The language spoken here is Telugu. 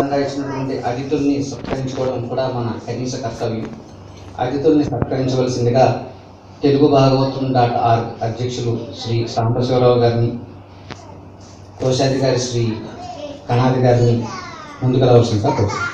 ఇచ్చినటువంటి అతిథుల్ని సత్కరించుకోవడం కూడా మన కనీస కర్తవ్యం. అతిథుల్ని సత్కరించవలసిందిగా తెలుగు భాగవతం డాట్ ఆర్ అధ్యక్షులు శ్రీ సాంబశివరావు గారిని కోశాధికారి శ్రీ కణాది గారిని ముందుకు రావాల్సిందిగా కోరుతున్నాను